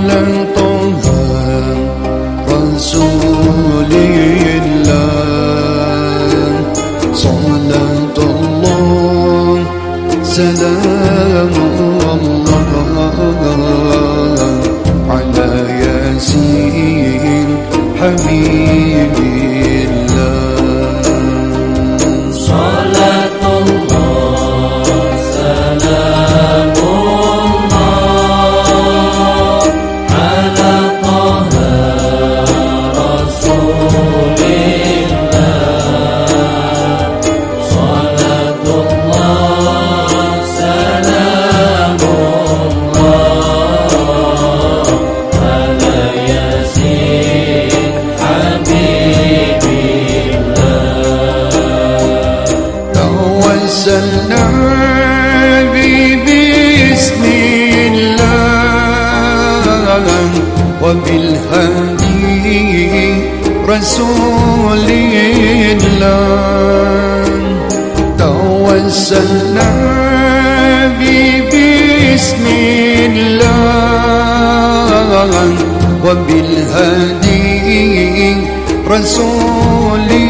على وبالهدي رسول الله. توسلنا بسم الله وبالهدي رسول الله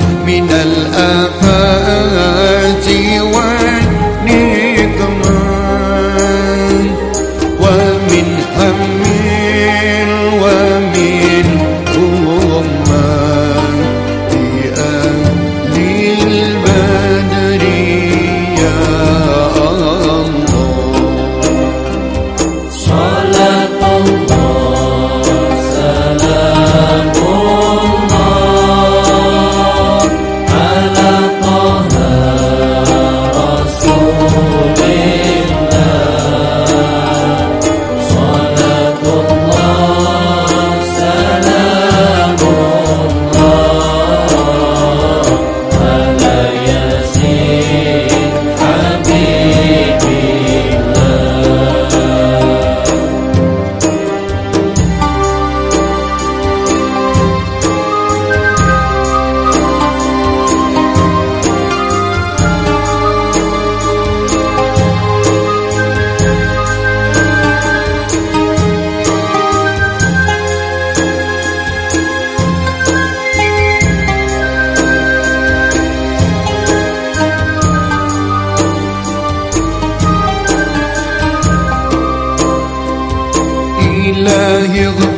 من الآفات والنقمان ومن هم ومن الله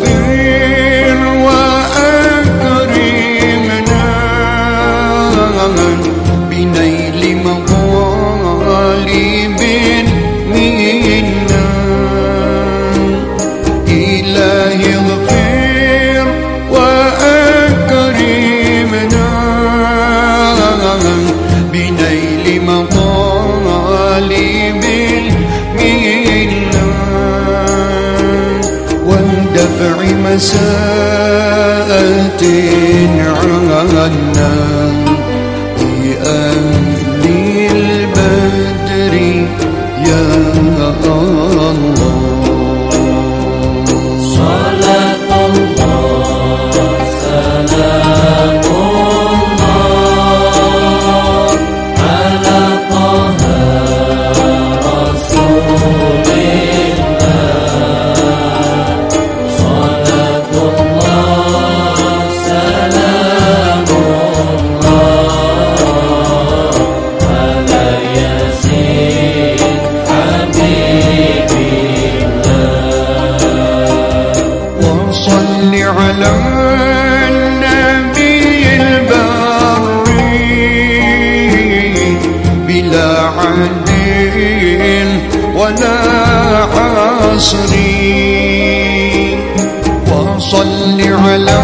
مساءة عنا بأهل صلي على النبي البري بلا عدل ولا حصر. وصلي على